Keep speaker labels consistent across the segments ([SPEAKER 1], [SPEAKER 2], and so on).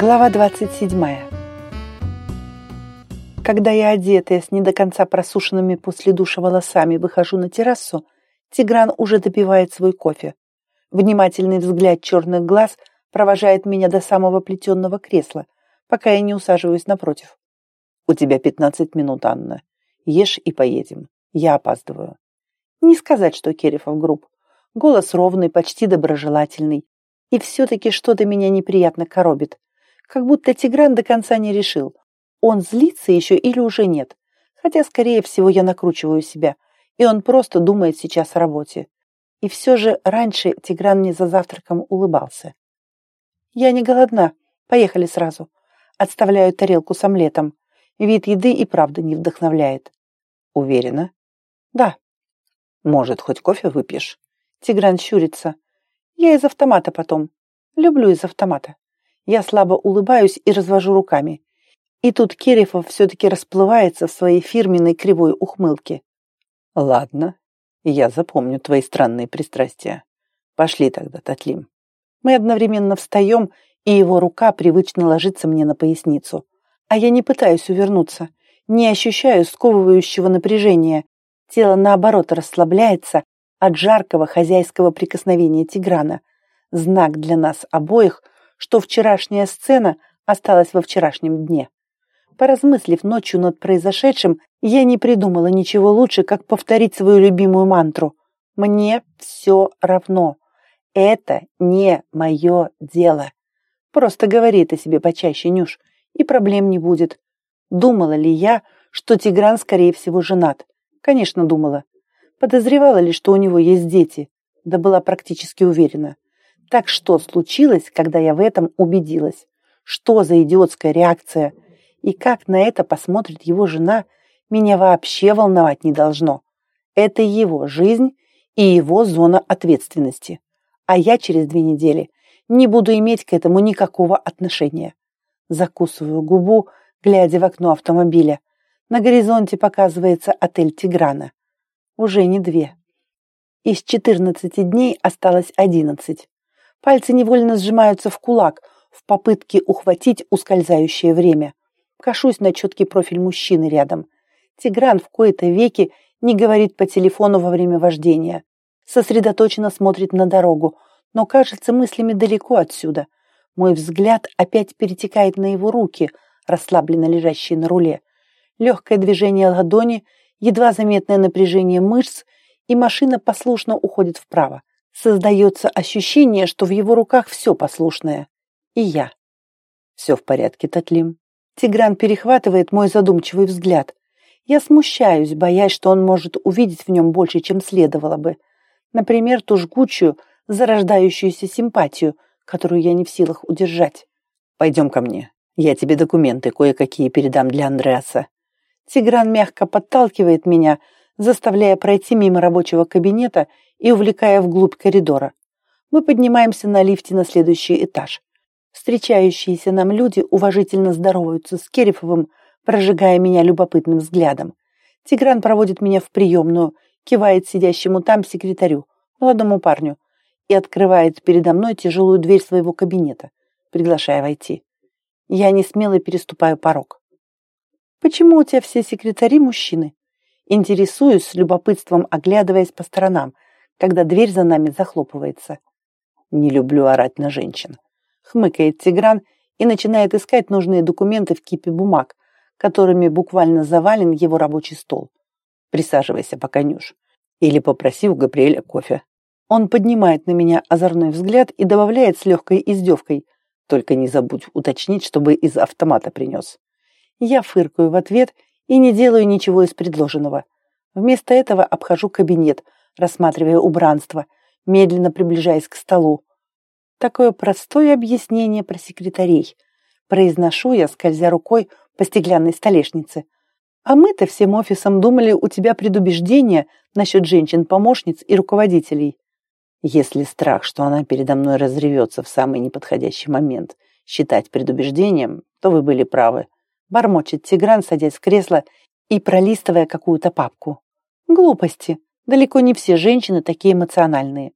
[SPEAKER 1] Глава 27. Когда я одетая, с не до конца просушенными после душа волосами, выхожу на террасу, Тигран уже допивает свой кофе. Внимательный взгляд черных глаз провожает меня до самого плетенного кресла, пока я не усаживаюсь напротив. «У тебя пятнадцать минут, Анна. Ешь и поедем. Я опаздываю». Не сказать, что Керефов груб. Голос ровный, почти доброжелательный. И все-таки что-то меня неприятно коробит. Как будто Тигран до конца не решил, он злится еще или уже нет. Хотя, скорее всего, я накручиваю себя, и он просто думает сейчас о работе. И все же раньше Тигран мне за завтраком улыбался. «Я не голодна. Поехали сразу». Отставляю тарелку с омлетом. Вид еды и правда не вдохновляет. «Уверена?» «Да». «Может, хоть кофе выпьешь?» Тигран щурится. «Я из автомата потом. Люблю из автомата». Я слабо улыбаюсь и развожу руками. И тут Керефов все-таки расплывается в своей фирменной кривой ухмылке. «Ладно, я запомню твои странные пристрастия. Пошли тогда, Татлим». Мы одновременно встаем, и его рука привычно ложится мне на поясницу. А я не пытаюсь увернуться, не ощущаю сковывающего напряжения. Тело, наоборот, расслабляется от жаркого хозяйского прикосновения Тиграна. Знак для нас обоих, что вчерашняя сцена осталась во вчерашнем дне. Поразмыслив ночью над произошедшим, я не придумала ничего лучше, как повторить свою любимую мантру. «Мне все равно. Это не мое дело». Просто говори это себе почаще, Нюш, и проблем не будет. Думала ли я, что Тигран, скорее всего, женат? Конечно, думала. Подозревала ли, что у него есть дети? Да была практически уверена. Так что случилось, когда я в этом убедилась? Что за идиотская реакция? И как на это посмотрит его жена, меня вообще волновать не должно. Это его жизнь и его зона ответственности. А я через две недели не буду иметь к этому никакого отношения. Закусываю губу, глядя в окно автомобиля. На горизонте показывается отель Тиграна. Уже не две. Из 14 дней осталось 11. Пальцы невольно сжимаются в кулак в попытке ухватить ускользающее время. Кашусь на четкий профиль мужчины рядом. Тигран в кои-то веки не говорит по телефону во время вождения. Сосредоточенно смотрит на дорогу, но кажется мыслями далеко отсюда. Мой взгляд опять перетекает на его руки, расслабленно лежащие на руле. Легкое движение ладони, едва заметное напряжение мышц, и машина послушно уходит вправо. Создается ощущение, что в его руках все послушное. И я. Все в порядке, Татлим. Тигран перехватывает мой задумчивый взгляд. Я смущаюсь, боясь, что он может увидеть в нем больше, чем следовало бы. Например, ту жгучую, зарождающуюся симпатию, которую я не в силах удержать. «Пойдем ко мне. Я тебе документы кое-какие передам для Андреаса». Тигран мягко подталкивает меня, заставляя пройти мимо рабочего кабинета и увлекая вглубь коридора. Мы поднимаемся на лифте на следующий этаж. Встречающиеся нам люди уважительно здороваются с Керифовым, прожигая меня любопытным взглядом. Тигран проводит меня в приемную, кивает сидящему там секретарю, молодому парню, и открывает передо мной тяжелую дверь своего кабинета, приглашая войти. Я не смело переступаю порог. «Почему у тебя все секретари мужчины?» Интересуюсь с любопытством, оглядываясь по сторонам, когда дверь за нами захлопывается. Не люблю орать на женщин. Хмыкает Тигран и начинает искать нужные документы в кипе бумаг, которыми буквально завален его рабочий стол. Присаживайся, пока Нюш. Или попроси у Габриэля кофе. Он поднимает на меня озорной взгляд и добавляет с легкой издевкой. Только не забудь уточнить, чтобы из автомата принес. Я фыркаю в ответ и не делаю ничего из предложенного. Вместо этого обхожу кабинет, рассматривая убранство, медленно приближаясь к столу. Такое простое объяснение про секретарей. Произношу я, скользя рукой по стеклянной столешнице. А мы-то всем офисом думали, у тебя предубеждение насчет женщин-помощниц и руководителей. Если страх, что она передо мной разревется в самый неподходящий момент, считать предубеждением, то вы были правы. Бормочет Тигран, садясь в кресло и пролистывая какую-то папку. Глупости. Далеко не все женщины такие эмоциональные.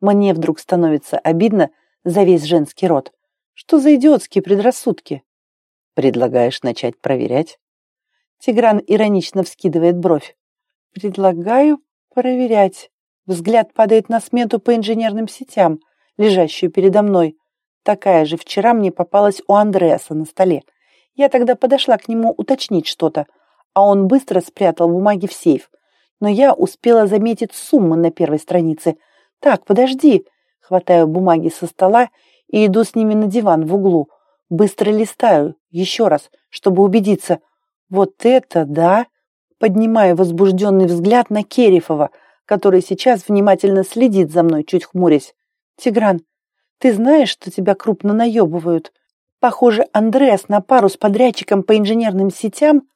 [SPEAKER 1] Мне вдруг становится обидно за весь женский род. Что за идиотские предрассудки?
[SPEAKER 2] Предлагаешь начать проверять?
[SPEAKER 1] Тигран иронично вскидывает бровь. Предлагаю проверять. Взгляд падает на смету по инженерным сетям, лежащую передо мной. Такая же вчера мне попалась у Андреаса на столе. Я тогда подошла к нему уточнить что-то, а он быстро спрятал бумаги в сейф. Но я успела заметить суммы на первой странице. Так, подожди. Хватаю бумаги со стола и иду с ними на диван в углу. Быстро листаю, еще раз, чтобы убедиться. Вот это да! Поднимаю возбужденный взгляд на Керифова, который сейчас внимательно следит за мной, чуть хмурясь. «Тигран, ты знаешь, что тебя крупно наебывают? Похоже, Андреас на пару с подрядчиком по инженерным сетям...»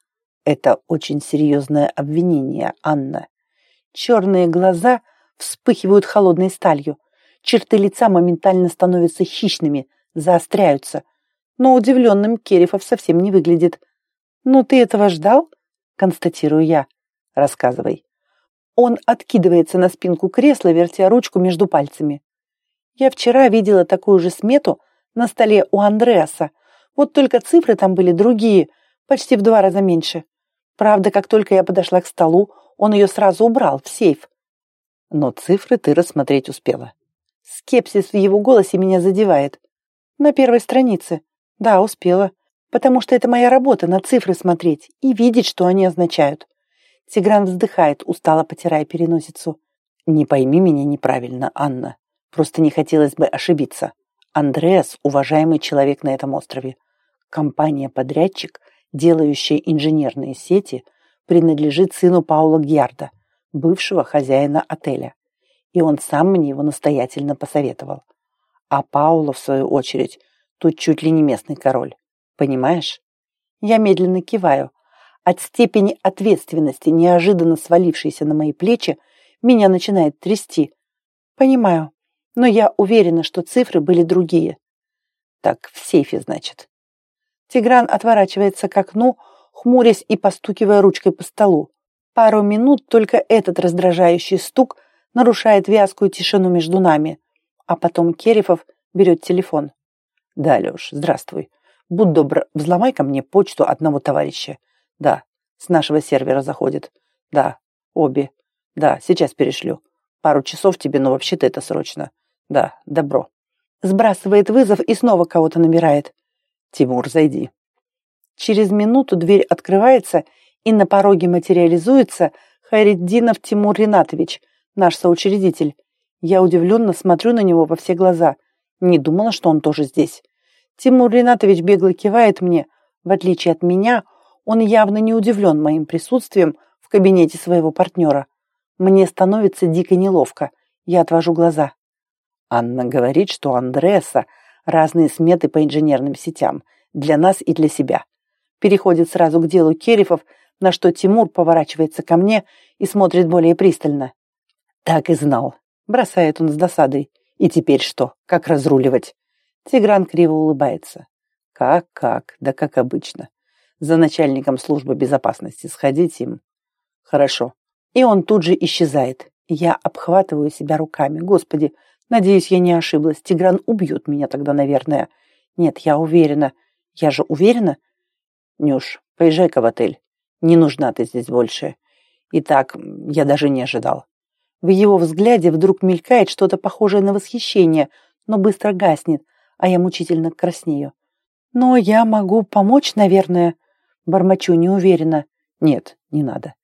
[SPEAKER 2] «Это очень серьезное обвинение, Анна».
[SPEAKER 1] Черные глаза вспыхивают холодной сталью. Черты лица моментально становятся хищными, заостряются. Но удивленным Керифов совсем не выглядит. «Ну, ты этого ждал?» — констатирую я. «Рассказывай». Он откидывается на спинку кресла, вертя ручку между пальцами. Я вчера видела такую же смету на столе у Андреаса. Вот только цифры там были другие, почти в два раза меньше. Правда, как только я подошла к столу, он ее сразу убрал в сейф.
[SPEAKER 2] Но цифры ты рассмотреть успела.
[SPEAKER 1] Скепсис в его голосе меня задевает. На первой странице. Да, успела. Потому что это моя работа на цифры смотреть и видеть, что они означают. Тигран вздыхает, устало потирая переносицу.
[SPEAKER 2] Не пойми меня неправильно, Анна. Просто не хотелось бы ошибиться. Андреас – уважаемый человек на этом острове. Компания-подрядчик, делающая инженерные сети, принадлежит сыну Паула Гьярда, бывшего хозяина отеля и он сам мне его настоятельно посоветовал. А Паула, в свою очередь, тут чуть ли не местный король. Понимаешь?
[SPEAKER 1] Я медленно киваю. От степени ответственности, неожиданно свалившейся на мои плечи, меня начинает трясти. Понимаю, но я уверена, что цифры были другие.
[SPEAKER 2] Так, в сейфе, значит.
[SPEAKER 1] Тигран отворачивается к окну, хмурясь и постукивая ручкой по столу. Пару минут только этот раздражающий стук нарушает вязкую тишину между нами. А потом Керифов берет телефон.
[SPEAKER 2] «Да, Леш, здравствуй. Будь добр, взломай ко мне почту одного товарища. Да, с нашего сервера заходит. Да, обе. Да, сейчас перешлю. Пару часов тебе, но вообще-то это срочно. Да, добро».
[SPEAKER 1] Сбрасывает вызов и снова кого-то набирает.
[SPEAKER 2] «Тимур, зайди».
[SPEAKER 1] Через минуту дверь открывается, и на пороге материализуется Хайреддинов Тимур Ринатович – наш соучредитель. Я удивленно смотрю на него во все глаза. Не думала, что он тоже здесь. Тимур Ринатович бегло кивает мне. В отличие от меня, он явно не удивлен моим присутствием в кабинете своего партнера. Мне становится дико неловко. Я отвожу глаза.
[SPEAKER 2] Анна говорит, что у Андреаса разные сметы по инженерным сетям. Для нас и для себя.
[SPEAKER 1] Переходит сразу к делу Керифов, на что Тимур поворачивается ко мне и смотрит более пристально.
[SPEAKER 2] Так и знал. Бросает он с досадой. И теперь что? Как разруливать?
[SPEAKER 1] Тигран криво улыбается.
[SPEAKER 2] Как-как? Да как обычно. За начальником службы безопасности сходить им. Хорошо.
[SPEAKER 1] И он тут же исчезает. Я обхватываю себя руками. Господи, надеюсь, я не ошиблась. Тигран убьет меня тогда, наверное. Нет, я уверена. Я же уверена?
[SPEAKER 2] Нюш, поезжай-ка в отель. Не нужна ты здесь больше. И так, я даже не ожидал.
[SPEAKER 1] В его взгляде вдруг мелькает что-то похожее на восхищение, но быстро гаснет, а я мучительно краснею. «Но я могу помочь, наверное?» Бормочу неуверенно.
[SPEAKER 2] «Нет, не надо.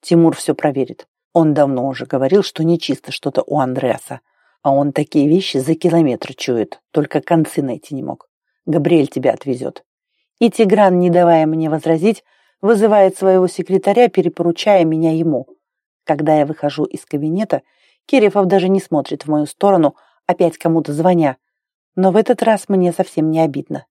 [SPEAKER 2] Тимур все проверит. Он давно уже говорил, что нечисто что-то у Андреаса. А он такие вещи за километр чует, только концы найти не мог. Габриэль тебя отвезет».
[SPEAKER 1] И Тигран, не давая мне возразить, вызывает своего секретаря, перепоручая меня ему – когда я выхожу из кабинета, Кирефов даже не смотрит в мою сторону, опять кому-то звоня. Но в этот раз мне совсем не обидно.